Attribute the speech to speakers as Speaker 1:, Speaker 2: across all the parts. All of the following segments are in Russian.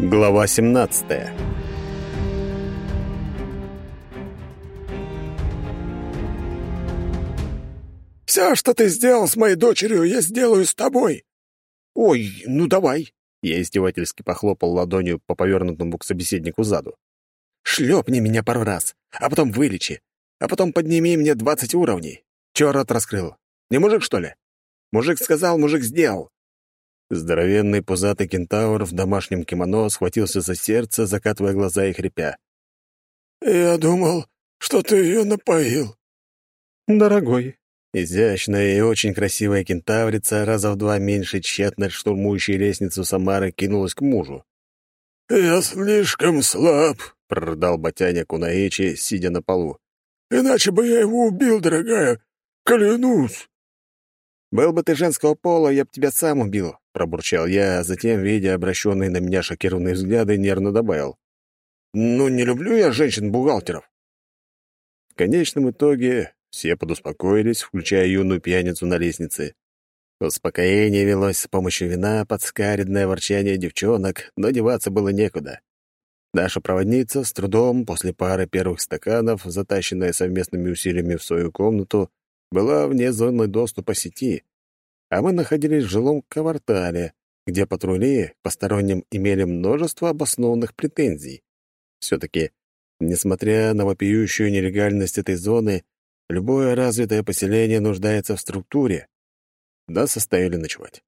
Speaker 1: Глава 17.
Speaker 2: «Все, что ты сделал с моей дочерью, я сделаю с тобой!»
Speaker 1: «Ой, ну давай!» Я издевательски похлопал ладонью по повернутому к собеседнику заду. «Шлепни меня пару раз, а потом вылечи, а потом подними мне двадцать уровней. Чё рот раскрыл? Не мужик, что ли? Мужик сказал, мужик сделал. Здоровенный пузатый кентавр в домашнем кимоно схватился за сердце, закатывая глаза и хрипя.
Speaker 2: «Я думал, что ты ее напоил».
Speaker 1: «Дорогой». Изящная и очень красивая кентаврица, раза в два меньше тщетно штурмующей лестницу Самары, кинулась к мужу.
Speaker 2: «Я слишком слаб», —
Speaker 1: прорыдал Батяня Кунаичи, сидя на полу.
Speaker 2: «Иначе бы я его убил, дорогая. Клянусь».
Speaker 1: «Был бы ты женского пола, я б тебя сам убил», — пробурчал я, а затем, видя обращенные на меня шокированные взгляды, нервно добавил. «Ну, не люблю я женщин-бухгалтеров». В конечном итоге все подуспокоились, включая юную пьяницу на лестнице. Успокоение велось с помощью вина под скаридное ворчание девчонок, но деваться было некуда. Наша проводница с трудом, после пары первых стаканов, затащенная совместными усилиями в свою комнату, была вне зоны доступа сети, а мы находились в жилом квартале, где патрули посторонним имели множество обоснованных претензий. Все-таки, несмотря на вопиющую нелегальность этой зоны, любое развитое поселение нуждается в структуре. Да составили ночевать.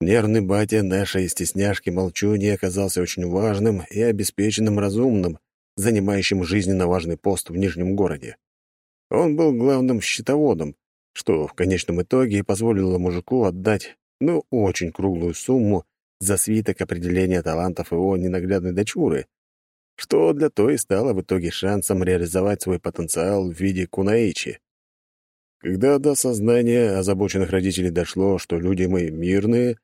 Speaker 1: Нервный батя нашей стесняшки Молчуни оказался очень важным и обеспеченным разумным, занимающим жизненно важный пост в Нижнем городе. Он был главным счетоводом, что в конечном итоге и позволило мужику отдать, ну, очень круглую сумму за свиток определения талантов его ненаглядной дочуры, что для той стало в итоге шансом реализовать свой потенциал в виде кунаичи. Когда до сознания озабоченных родителей дошло, что люди мы мирные,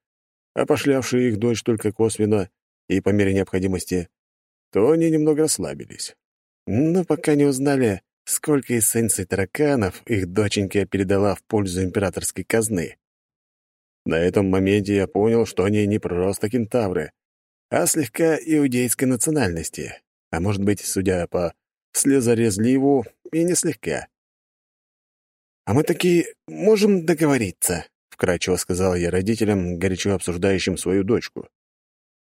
Speaker 1: а пошлявшие их дочь только косвенно и по мере необходимости, то они немного расслабились. Но пока не узнали, сколько эссенций тараканов их доченька передала в пользу императорской казны. На этом моменте я понял, что они не просто кентавры, а слегка иудейской национальности, а может быть, судя по слезорезливу, и не слегка. «А мы такие можем договориться», — вкратчиво сказал я родителям, горячо обсуждающим свою дочку.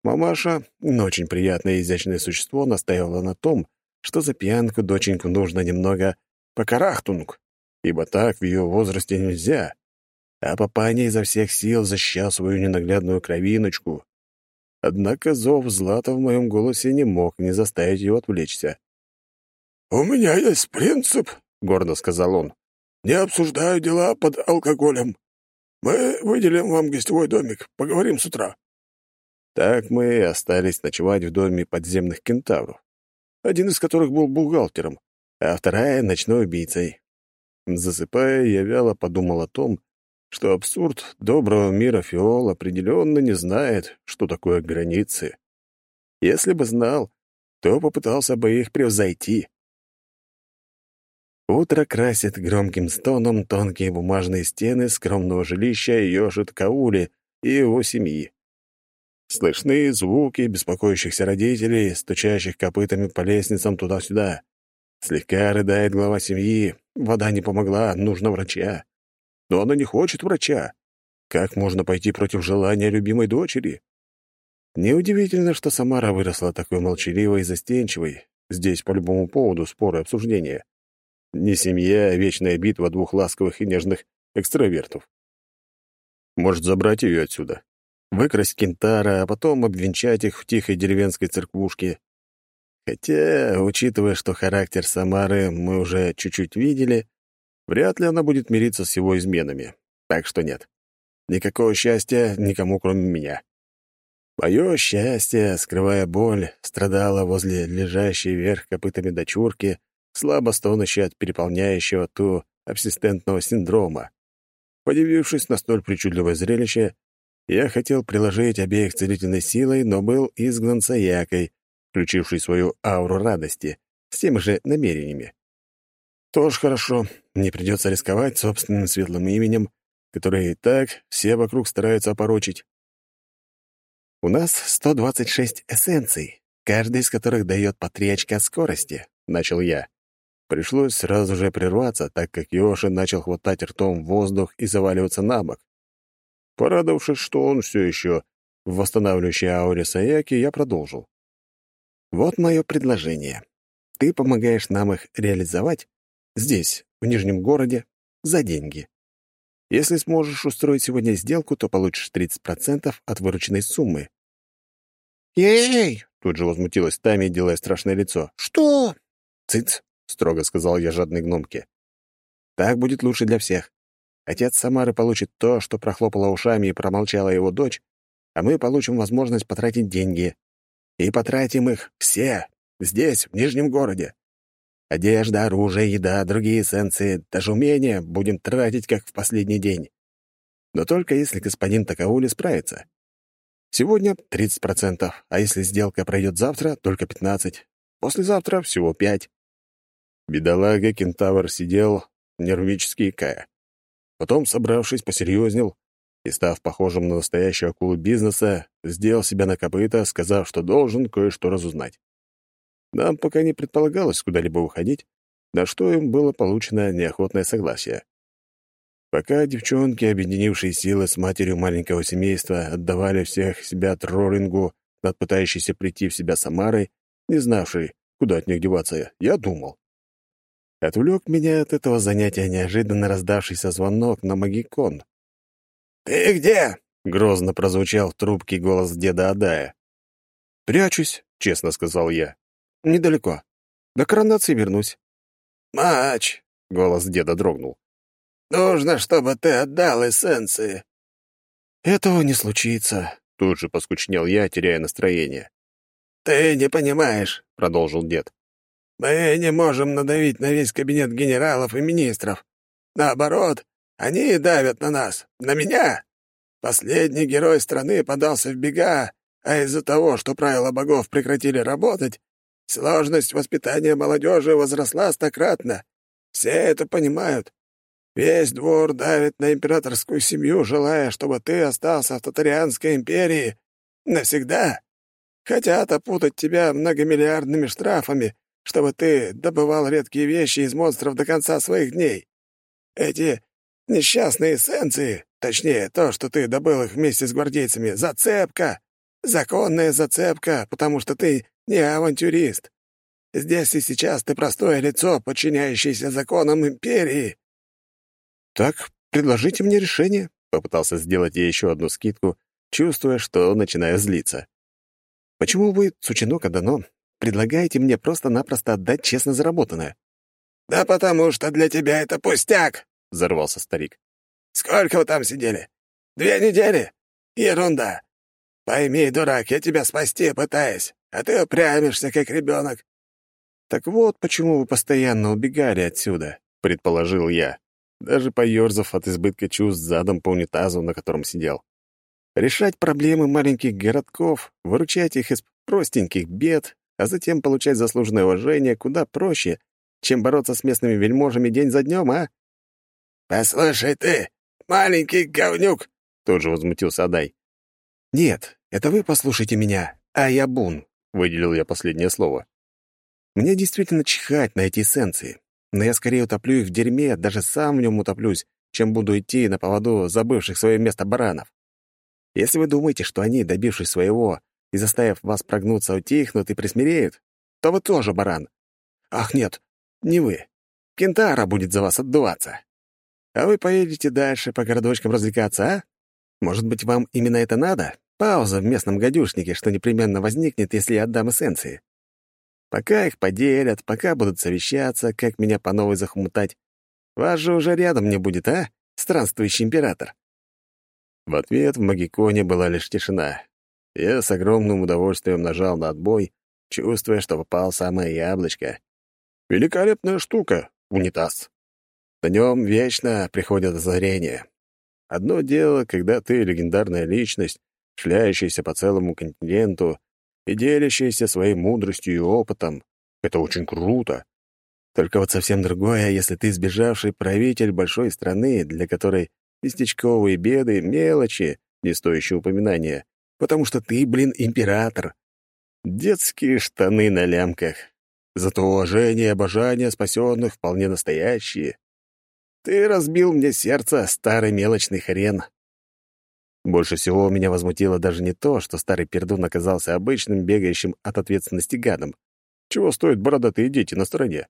Speaker 1: Мамаша, очень приятное и изящное существо, настаивала на том, что за пьянку доченьку нужно немного покарахтунг, ибо так в ее возрасте нельзя. А папаня изо всех сил защищал свою ненаглядную кровиночку. Однако зов Злата в моем голосе не мог не заставить ее отвлечься.
Speaker 2: «У меня есть принцип», — гордо сказал он. «Не обсуждаю дела под алкоголем. Мы выделим вам гостевой домик, поговорим с утра».
Speaker 1: Так мы и остались ночевать в доме подземных кентавров один из которых был бухгалтером, а вторая — ночной убийцей. Засыпая, я вяло подумал о том, что абсурд доброго мира Фиол определенно не знает, что такое границы. Если бы знал, то попытался бы их превзойти. Утро красит громким стоном тонкие бумажные стены скромного жилища Йошит Каули и его семьи. Слышны звуки беспокоящихся родителей, стучащих копытами по лестницам туда-сюда. Слегка рыдает глава семьи. Вода не помогла, нужно врача. Но она не хочет врача. Как можно пойти против желания любимой дочери? Неудивительно, что Самара выросла такой молчаливой и застенчивой. Здесь по любому поводу споры и обсуждения. Не семья, а вечная битва двух ласковых и нежных экстравертов. Может, забрать ее отсюда? Выкрасть кентара, а потом обвенчать их в тихой деревенской церквушке. Хотя, учитывая, что характер Самары мы уже чуть-чуть видели, вряд ли она будет мириться с его изменами. Так что нет. Никакого счастья никому, кроме меня. Мое счастье, скрывая боль, страдало возле лежащей вверх копытами дочурки, слабо стонущей от переполняющего ту абсистентного синдрома. Подивившись на столь причудливое зрелище, я хотел приложить обеих целительной силой, но был изгнан Саякой, включивший свою ауру радости, с теми же намерениями. Тоже хорошо, не придется рисковать собственным светлым именем, которое и так все вокруг стараются опорочить. У нас 126 эссенций, каждый из которых дает по три очка скорости, — начал я. Пришлось сразу же прерваться, так как Йоши начал хватать ртом воздух и заваливаться на бок. Порадовавшись, что он все еще в восстанавливающей ауре Саяки, я продолжил. «Вот мое предложение. Ты помогаешь нам их реализовать здесь, в Нижнем городе, за деньги. Если сможешь устроить сегодня сделку, то получишь 30% от вырученной суммы».
Speaker 3: «Ей!»
Speaker 1: — тут же возмутилась Тами, делая страшное лицо.
Speaker 3: «Что?»
Speaker 1: «Цыц!» — строго сказал я жадной гномке. «Так будет лучше для всех. Отец Самары получит то, что прохлопала ушами и промолчала его дочь, а мы получим возможность потратить деньги. И потратим их все, здесь, в Нижнем городе. Одежда, оружие, еда, другие эссенции, даже умения будем тратить, как в последний день. Но только если господин Такаули справится. Сегодня 30%, а если сделка пройдет завтра, только 15%. Послезавтра всего 5%. Бедолага Кентавр сидел, нервически икая. Потом, собравшись, посерьезнел и, став похожим на настоящую акулу бизнеса, сделал себя на копыта, сказав, что должен кое-что разузнать. Нам пока не предполагалось куда-либо уходить, на что им было получено неохотное согласие. Пока девчонки, объединившие силы с матерью маленького семейства, отдавали всех себя троллингу над пытающейся прийти в себя Самарой, не знавшей, куда от них деваться, я думал. Отвлек меня от этого занятия неожиданно раздавшийся звонок на магикон.
Speaker 2: «Ты где?»
Speaker 1: — грозно прозвучал в трубке голос деда Адая. «Прячусь», — честно сказал я. «Недалеко. До коронации вернусь».
Speaker 2: «Мач!» — голос деда дрогнул. «Нужно, чтобы ты отдал эссенции».
Speaker 1: «Этого не случится», — тут же поскучнел я, теряя настроение.
Speaker 2: «Ты не понимаешь», — продолжил дед. Мы не можем надавить на весь кабинет генералов и министров. Наоборот, они давят на нас, на меня. Последний герой страны подался в бега, а из-за того, что правила богов прекратили работать, сложность воспитания молодежи возросла стократно. Все это понимают. Весь двор давит на императорскую семью, желая, чтобы ты остался в Татарианской империи навсегда. Хотят опутать тебя многомиллиардными штрафами, чтобы ты добывал редкие вещи из монстров до конца своих дней. Эти несчастные эссенции, точнее, то, что ты добыл их вместе с гвардейцами, зацепка, законная зацепка, потому что ты не авантюрист. Здесь и сейчас ты простое лицо, подчиняющееся законам империи».
Speaker 1: «Так предложите мне решение», — попытался сделать я еще одну скидку, чувствуя, что начинаю злиться. «Почему вы, Сучинока Дано, предлагаете мне просто-напросто отдать честно заработанное?»
Speaker 2: «Да потому что для тебя это пустяк!»
Speaker 1: — взорвался старик.
Speaker 2: «Сколько вы там сидели? Две недели? Ерунда! Пойми, дурак, я тебя спасти пытаюсь, а ты упрямишься, как ребенок».
Speaker 1: «Так вот, почему вы постоянно убегали отсюда», — предположил я, даже поёрзав от избытка чувств задом по унитазу, на котором сидел. Решать проблемы маленьких городков, выручать их из простеньких бед, а затем получать заслуженное уважение куда проще, чем бороться с местными вельможами день за днем, а?
Speaker 2: «Послушай ты, маленький говнюк!» — тут же возмутился Адай.
Speaker 1: «Нет, это вы послушайте меня, а я Бун», — выделил я последнее слово. «Мне действительно чихать на эти эссенции, но я скорее утоплю их в дерьме, даже сам в нем утоплюсь, чем буду идти на поводу забывших свое место баранов. Если вы думаете, что они, добившись своего, и, заставив вас прогнуться, утихнут и присмиреют, то вы тоже баран. Ах, нет, не вы. Кентара будет за вас отдуваться. А вы поедете дальше по городочкам развлекаться, а? Может быть, вам именно это надо? Пауза в местном гадюшнике, что непременно возникнет, если я отдам эссенции. Пока их поделят, пока будут совещаться, как меня по новой захмутать. Вас же уже рядом не будет, а, странствующий император?» В ответ в Магиконе была лишь тишина, я с огромным удовольствием нажал на отбой, чувствуя, что попал самое яблочко. Великолепная штука — унитаз. На нем вечно приходят озарения. Одно дело, когда ты легендарная личность, шляющаяся по целому континенту и делящаяся своей мудростью и опытом. Это очень круто. Только вот совсем другое, если ты сбежавший правитель большой страны, для которой местечковые беды — мелочи, не стоящие упоминания, потому что ты, блин, император. Детские штаны на лямках. Зато уважение и обожание спасенных вполне настоящие. Ты разбил мне сердце, старый мелочный хрен. Больше всего меня возмутило даже не то, что старый пердун оказался обычным бегающим от ответственности гадом. Чего стоят бородатые дети на стороне?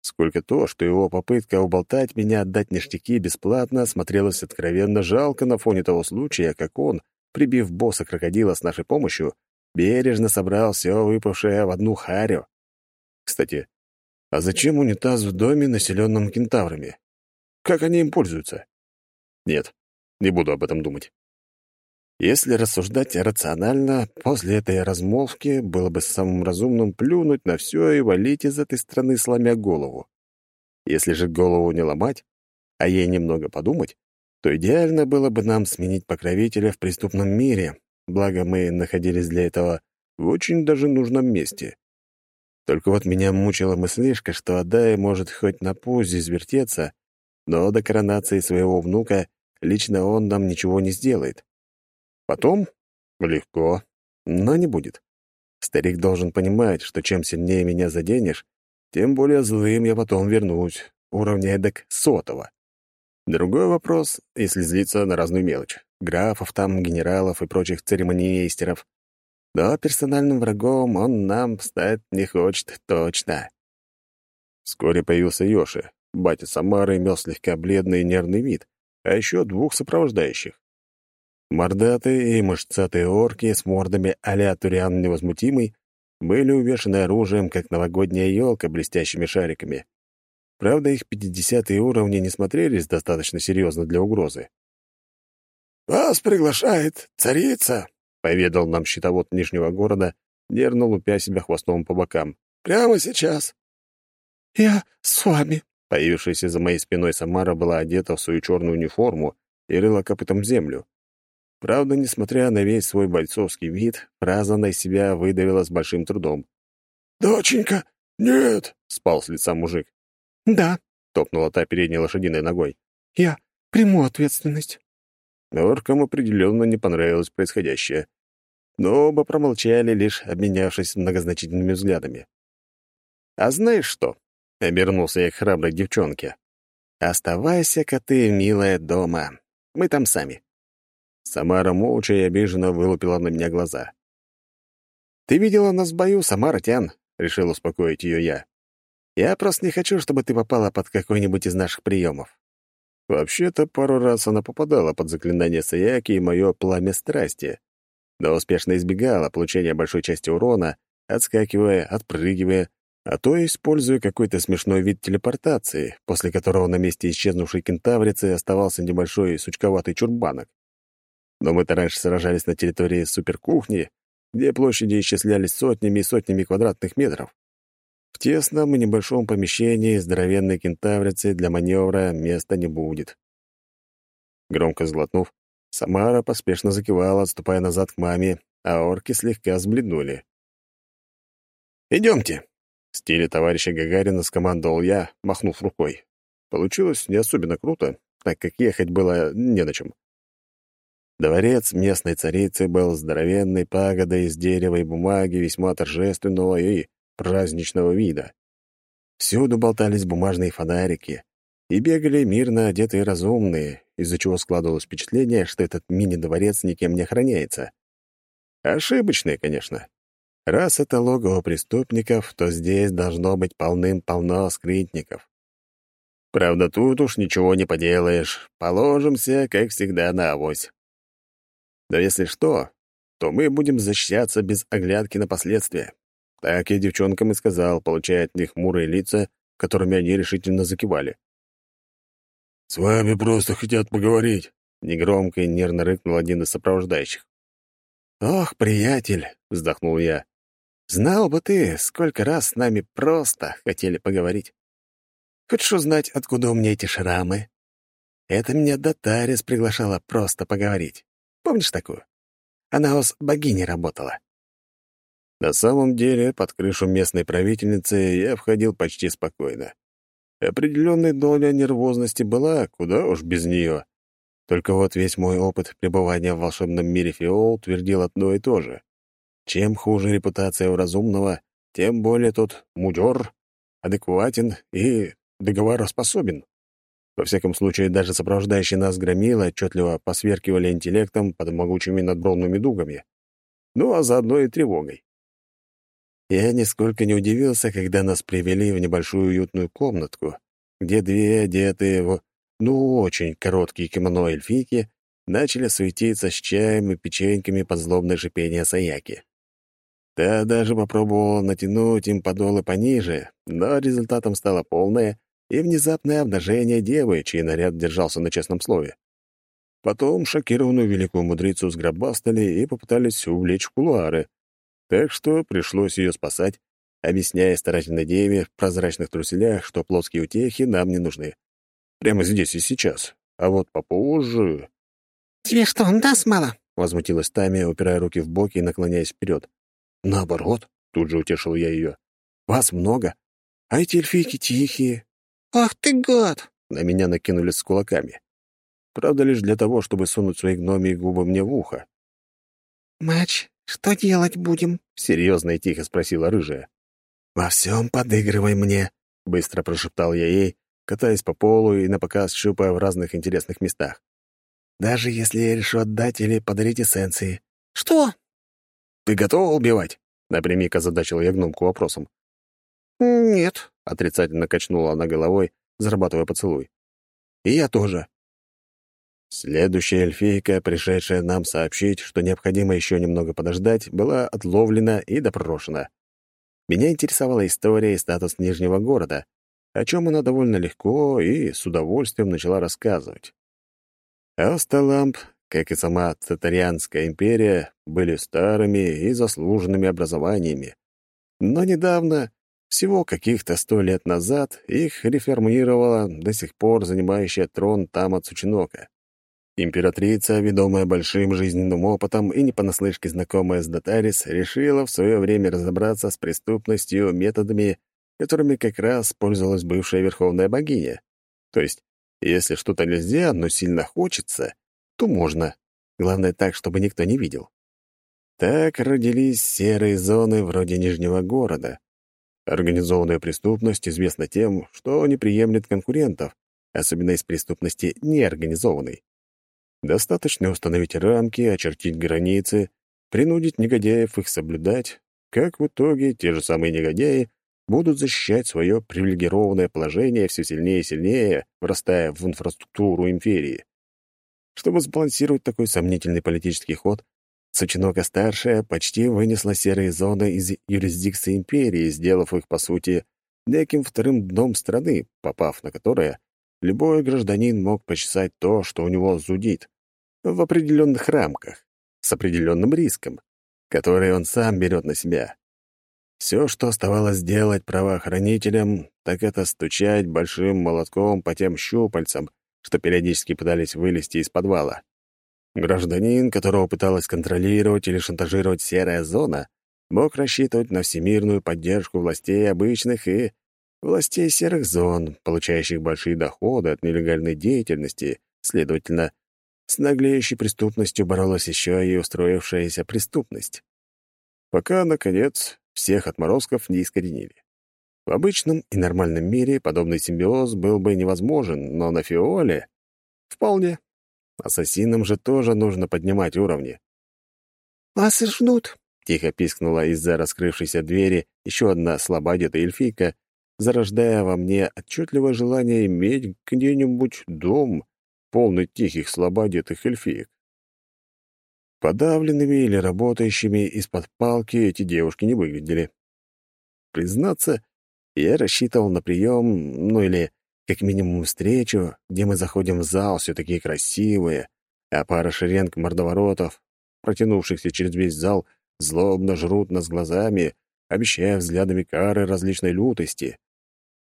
Speaker 1: Сколько то, что его попытка уболтать меня отдать ништяки бесплатно смотрелась откровенно жалко на фоне того случая, как он, прибив босса крокодила с нашей помощью, бережно собрал все выпавшее в одну харю. Кстати, а зачем унитаз в доме, населенном кентаврами? Как они им пользуются? Нет, не буду об этом думать. Если рассуждать рационально, после этой размолвки было бы самым разумным плюнуть на все и валить из этой страны, сломя голову. Если же голову не ломать, а ей немного подумать, то идеально было бы нам сменить покровителя в преступном мире, благо мы находились для этого в очень даже нужном месте. Только вот меня мучила мыслишка, что Адай может хоть на пузе извертеться, но до коронации своего внука лично он нам ничего не сделает. Потом легко, но не будет. Старик должен понимать, что чем сильнее меня заденешь, тем более злым я потом вернусь, уровня эдак сотого. Другой вопрос, если злиться на разную мелочь. Графов там, генералов и прочих церемониймейстеров. Но персональным врагом он нам стать не хочет точно. Вскоре появился Йоши. Батя Самары имел слегка бледный и нервный вид, а еще двух сопровождающих. Мордатые и мышцатые орки с мордами а-ля Туриан Невозмутимый были увешаны оружием, как новогодняя елка блестящими шариками. Правда, их пятидесятые уровни не смотрелись достаточно серьезно для угрозы.
Speaker 2: «Вас приглашает царица», — поведал нам щитовод Нижнего города, нервно лупя себя хвостом по бокам. «Прямо сейчас».
Speaker 3: «Я с вами».
Speaker 1: Появившаяся за моей спиной Самара была одета в свою черную униформу и рыла копытом землю. Правда, несмотря на весь свой бойцовский вид, фраза на себя выдавила с большим трудом.
Speaker 2: «Доченька, нет!»
Speaker 1: — спал с лица мужик.
Speaker 3: «Да», —
Speaker 1: топнула та передней лошадиной ногой.
Speaker 3: «Я приму ответственность».
Speaker 1: Оркам определенно не понравилось происходящее. Но оба промолчали, лишь обменявшись многозначительными взглядами. «А знаешь что?» — обернулся я к храброй девчонке. «Оставайся-ка ты, милая, дома. Мы там сами. Самара молча и обиженно вылупила на меня глаза. «Ты видела нас в бою, Самара Тян?» — решил успокоить ее я. «Я просто не хочу, чтобы ты попала под какой-нибудь из наших приемов». Вообще-то, пару раз она попадала под заклинание Саяки и мое пламя страсти, но успешно избегала получения большой части урона, отскакивая, отпрыгивая, а то используя какой-то смешной вид телепортации, после которого на месте исчезнувшей кентаврицы оставался небольшой сучковатый чурбанок. Но мы-то раньше сражались на территории суперкухни, где площади исчислялись сотнями и сотнями квадратных метров. В тесном и небольшом помещении здоровенной кентаврицы для маневра места не будет. Громко сглотнув, Самара поспешно закивала, отступая назад к маме, а орки слегка сбледнули. «Идемте!» — в стиле товарища Гагарина скомандовал я, махнув рукой. Получилось не особенно круто, так как ехать было не на чем. Дворец местной царицы был здоровенной пагодой из дерева и бумаги весьма торжественного и праздничного вида. Всюду болтались бумажные фонарики, и бегали мирно одетые разумные, из-за чего складывалось впечатление, что этот мини-дворец никем не охраняется. Ошибочное, конечно. Раз это логово преступников, то здесь должно быть полным-полно скрытников. Правда, тут уж ничего не поделаешь. Положимся, как всегда, на авось. Но если что, то мы будем защищаться без оглядки на последствия. Так я девчонкам и сказал, получая от них хмурые лица, которыми они решительно закивали.
Speaker 2: «С вами просто хотят поговорить», — негромко и нервно рыкнул один из сопровождающих.
Speaker 3: «Ох, приятель», — вздохнул я, — «знал бы ты, сколько раз с нами просто хотели поговорить. Хочешь узнать, откуда у меня эти шрамы? Это меня Датарис приглашала просто поговорить. Помнишь такую? Она с богиней работала.
Speaker 1: На самом деле, под крышу местной правительницы я входил почти спокойно. Определенная доля нервозности была, куда уж без нее. Только вот весь мой опыт пребывания в волшебном мире Фиол твердил одно и то же. Чем хуже репутация у разумного, тем более тот мудер, адекватен и договороспособен. Во всяком случае, даже сопровождающие нас громилы отчетливо посверкивали интеллектом под могучими надбровными дугами. Ну, а заодно и тревогой. Я нисколько не удивился, когда нас привели в небольшую уютную комнатку, где две одетые в, ну, очень короткие кимоно эльфийки начали суетиться с чаем и печеньками под злобное шипение Саяки. Та даже попробовала натянуть им подолы пониже, но результатом стало полное и внезапное обнажение девы, чей наряд держался на честном слове. Потом шокированную великую мудрицу сгробастали и попытались увлечь в кулуары, так что пришлось ее спасать, объясняя старательной деве в прозрачных труселях, что плоские утехи нам не нужны. Прямо здесь и сейчас. А вот попозже...
Speaker 2: «Тебе что, он даст мало?»
Speaker 1: — возмутилась Тамия, упирая руки в боки и наклоняясь вперед. «Наоборот», — тут же утешил я ее. «Вас много, а эти эльфийки тихие».
Speaker 2: «Ах ты гад!»
Speaker 1: — на меня накинулись с кулаками. Правда, лишь для того, чтобы сунуть свои гномии губы мне в ухо.
Speaker 2: «Матч, что делать будем?»
Speaker 1: — серьезно и тихо спросила рыжая. «Во всем подыгрывай мне», — быстро прошептал я ей, катаясь по полу и напоказ щупая в разных интересных местах. «Даже если я решу отдать или подарить эссенции».
Speaker 2: «Что?»
Speaker 1: «Ты готова убивать?» — напрямик озадачил я гномку вопросом.
Speaker 2: «Нет», —
Speaker 1: отрицательно качнула она головой, зарабатывая поцелуй. «И я тоже». Следующая эльфийка, пришедшая нам сообщить, что необходимо еще немного подождать, была отловлена и допрошена. Меня интересовала история и статус Нижнего города, о чем она довольно легко и с удовольствием начала рассказывать. Асталамп, как и сама Татарианская империя, были старыми и заслуженными образованиями. Но недавно, всего каких-то сто лет назад, их реформировала до сих пор занимающая трон Тама Цучинока. Императрица, ведомая большим жизненным опытом и не понаслышке знакомая с Датарис, решила в свое время разобраться с преступностью методами, которыми как раз пользовалась бывшая верховная богиня. То есть, если что-то нельзя, но сильно хочется, то можно. Главное так, чтобы никто не видел. Так родились серые зоны вроде Нижнего города. Организованная преступность известна тем, что не приемлет конкурентов, особенно из преступности неорганизованной. Достаточно установить рамки, очертить границы, принудить негодяев их соблюдать, как в итоге те же самые негодяи будут защищать свое привилегированное положение все сильнее и сильнее, врастая в инфраструктуру империи. Чтобы сбалансировать такой сомнительный политический ход, Сучинока-старшая почти вынесла серые зоны из юрисдикции империи, сделав их, по сути, неким вторым дном страны, попав на которое любой гражданин мог почесать то, что у него зудит, в определенных рамках, с определенным риском, который он сам берет на себя. Все, что оставалось делать правоохранителям, так это стучать большим молотком по тем щупальцам, что периодически пытались вылезти из подвала. Гражданин, которого пыталась контролировать или шантажировать серая зона, мог рассчитывать на всемирную поддержку властей обычных и властей серых зон, получающих большие доходы от нелегальной деятельности, следовательно, с наглеющей преступностью боролась еще и устроившаяся преступность. Пока, наконец, всех отморозков не искоренили. В обычном и нормальном мире подобный симбиоз был бы невозможен, но на Фиоле — вполне. Ассасинам же тоже нужно поднимать уровни.
Speaker 2: «Вас ждут», —
Speaker 1: тихо пискнула из-за раскрывшейся двери еще одна слабо одетая эльфийка, зарождая во мне отчетливое желание иметь где-нибудь дом, полный тихих слабоодетых эльфиек. Подавленными или работающими из-под палки эти девушки не выглядели. Признаться, я рассчитывал на прием, ну или как минимум встречу, где мы заходим в зал, все такие красивые, а пара шеренг мордоворотов, протянувшихся через весь зал, злобно жрут нас глазами, обещая взглядами кары различной лютости.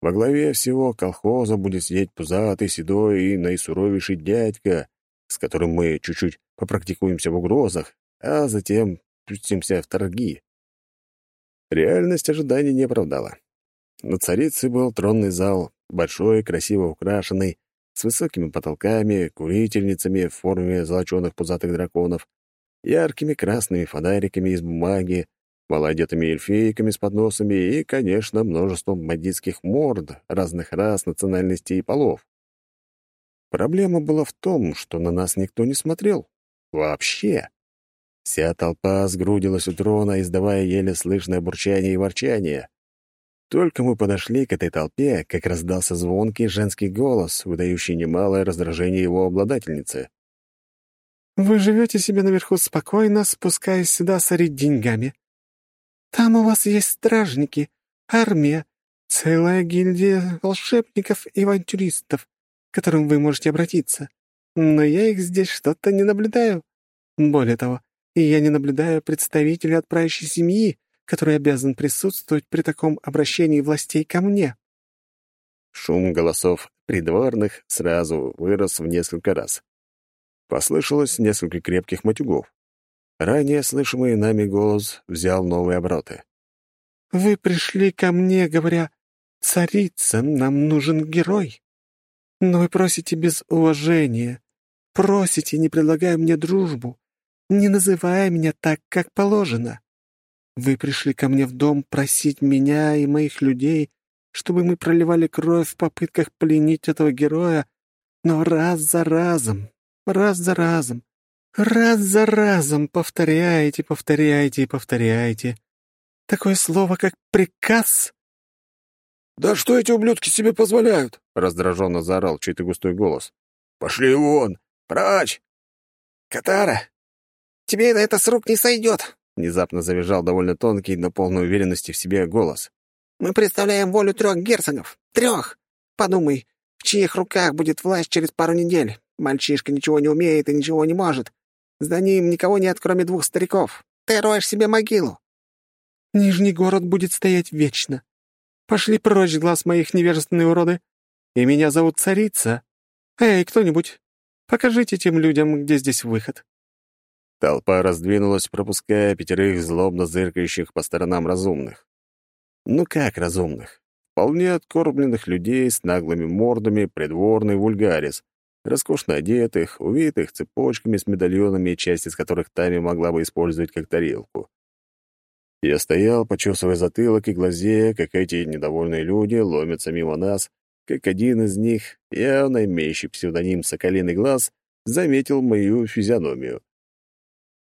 Speaker 1: Во главе всего колхоза будет сидеть пузатый, седой и наисуровейший дядька, с которым мы чуть-чуть попрактикуемся в угрозах, а затем пустимся в торги. Реальность ожиданий не оправдала. На царице был тронный зал, большой, красиво украшенный, с высокими потолками, курительницами в форме золочёных пузатых драконов, яркими красными фонариками из бумаги, малоодетыми эльфейками с подносами и, конечно, множеством бандитских морд разных рас, национальностей и полов. Проблема была в том, что на нас никто не смотрел. Вообще. Вся толпа сгрудилась у трона, издавая еле слышное бурчание и ворчание. Только мы подошли к этой толпе, как раздался звонкий женский голос, выдающий немалое раздражение его обладательницы.
Speaker 3: «Вы живете себе наверху спокойно, спускаясь сюда сорить деньгами. Там у вас есть стражники, армия, целая гильдия волшебников и авантюристов, к которым вы можете обратиться. Но я их здесь что-то не наблюдаю. Более того, я не наблюдаю представителя от правящей семьи, который обязан присутствовать при таком обращении властей ко мне».
Speaker 1: Шум голосов придворных сразу вырос в несколько раз. Послышалось несколько крепких матюгов. Ранее слышимый нами голос взял новые обороты.
Speaker 3: «Вы пришли ко мне, говоря, «Царица, нам нужен герой». Но вы просите без уважения, просите, не предлагая мне дружбу, не называя меня так, как положено. Вы пришли ко мне в дом просить меня и моих людей, чтобы мы проливали кровь в попытках пленить этого героя, но раз за разом, раз за разом, раз за разом повторяете, повторяете и повторяете. Такое слово, как «приказ»
Speaker 2: «Да что эти ублюдки себе позволяют?»
Speaker 1: — раздраженно заорал чей-то густой голос.
Speaker 2: «Пошли вон! Прочь!»
Speaker 4: «Катара, тебе это с рук не сойдет!»
Speaker 1: Внезапно завизжал довольно тонкий, но полной уверенности в себе голос.
Speaker 4: «Мы представляем волю трех герцогов. Трех! Подумай, в чьих руках будет власть через пару недель? Мальчишка ничего не умеет и ничего не может. За ним никого нет, кроме двух стариков. Ты роешь себе могилу».
Speaker 3: «Нижний город будет стоять вечно. Пошли прочь, глаз моих невежественные уроды. И меня зовут Царица. Эй, кто-нибудь, покажите тем людям, где здесь выход».
Speaker 1: Толпа раздвинулась, пропуская пятерых злобно зыркающих по сторонам разумных. Ну как разумных? Вполне откормленных людей с наглыми мордами, придворный вульгарис, роскошно одетых, увитых цепочками с медальонами, часть из которых Тами могла бы использовать как тарелку. Я стоял, почесывая затылок и глазея, как эти недовольные люди ломятся мимо нас, как один из них, явно имеющий псевдоним «Соколиный глаз», заметил мою физиономию.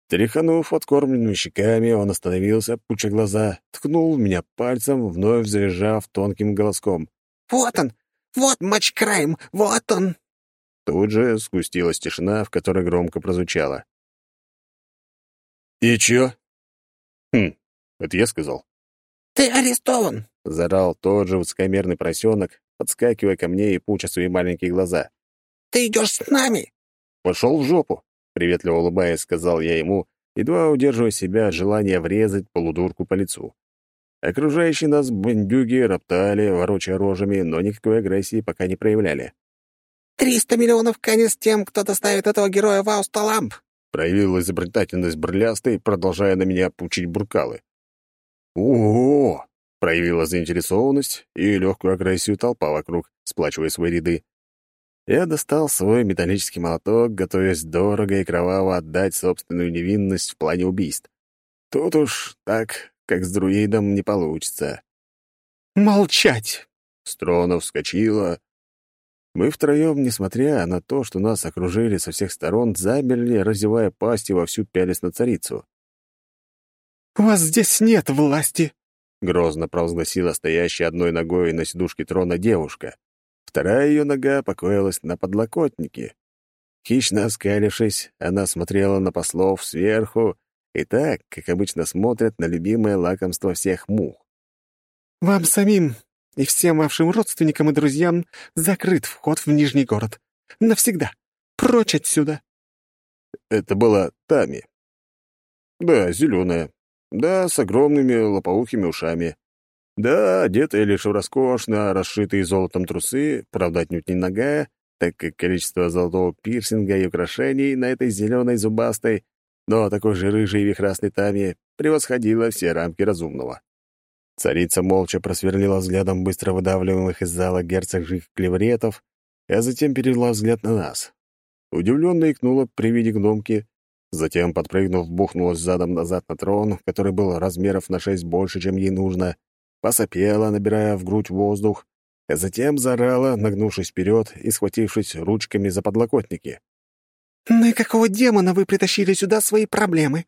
Speaker 1: Тряханув откормленными щеками, он остановился, пуча глаза, ткнул меня пальцем, вновь завизжав тонким голоском.
Speaker 4: «Вот он! Вот матч-крайм! Вот он!»
Speaker 1: Тут же спустилась тишина, в которой громко прозвучало.
Speaker 2: «И чё?»
Speaker 1: «Хм, это я сказал».
Speaker 4: «Ты арестован!»
Speaker 1: — заорал тот же высокомерный поросенок, подскакивая ко мне и пуча свои маленькие глаза.
Speaker 4: «Ты идешь с нами!»
Speaker 1: «Пошел в жопу!» Приветливо улыбаясь, сказал я ему, едва удерживая себя от желания врезать полудурку по лицу. Окружающие нас бандюги роптали, ворочая рожами, но никакой агрессии пока не проявляли.
Speaker 4: «Триста миллионов конец тем, кто доставит этого героя в Аусталамп!»
Speaker 1: Проявил изобретательность брлястый, продолжая на меня пучить буркалы. «О-о-о!» — проявила заинтересованность и легкую агрессию толпа вокруг, сплачивая свои ряды. Я достал свой металлический молоток, готовясь дорого и кроваво отдать собственную невинность в плане убийств. Тут уж так, как с друидом, не получится.
Speaker 3: «Молчать!»
Speaker 1: — Стронов вскочила. Мы втроем, несмотря на то, что нас окружили со всех сторон, замерли, разевая пасти во всю пялись на царицу.
Speaker 3: «У вас здесь нет власти!»
Speaker 1: — грозно провозгласила стоящая одной ногой на сидушке трона девушка. Вторая ее нога покоилась на подлокотнике. Хищно оскалившись, она смотрела на послов сверху и так, как обычно смотрят на любимое лакомство всех мух.
Speaker 3: «Вам самим и всем вашим родственникам и друзьям закрыт вход в Нижний город. Навсегда. Прочь отсюда!»
Speaker 1: Это была Тами. Да, зеленая. Да, с огромными лопоухими ушами. Да, одетая лишь в роскошно расшитые золотом трусы, правда, отнюдь не нога, так как количество золотого пирсинга и украшений на этой зеленой зубастой, но такой же рыжей и вихрастой таме превосходило все рамки разумного. Царица молча просверлила взглядом быстро выдавливаемых из зала герцогжих клевретов а затем перевела взгляд на нас. Удивленно икнула при виде гномки, затем, подпрыгнув, бухнулась задом назад на трон, который был размеров на шесть больше, чем ей нужно, посопела, набирая в грудь воздух, а затем заорала, нагнувшись вперед и схватившись ручками за подлокотники.
Speaker 4: «Ну и какого демона вы притащили сюда свои проблемы?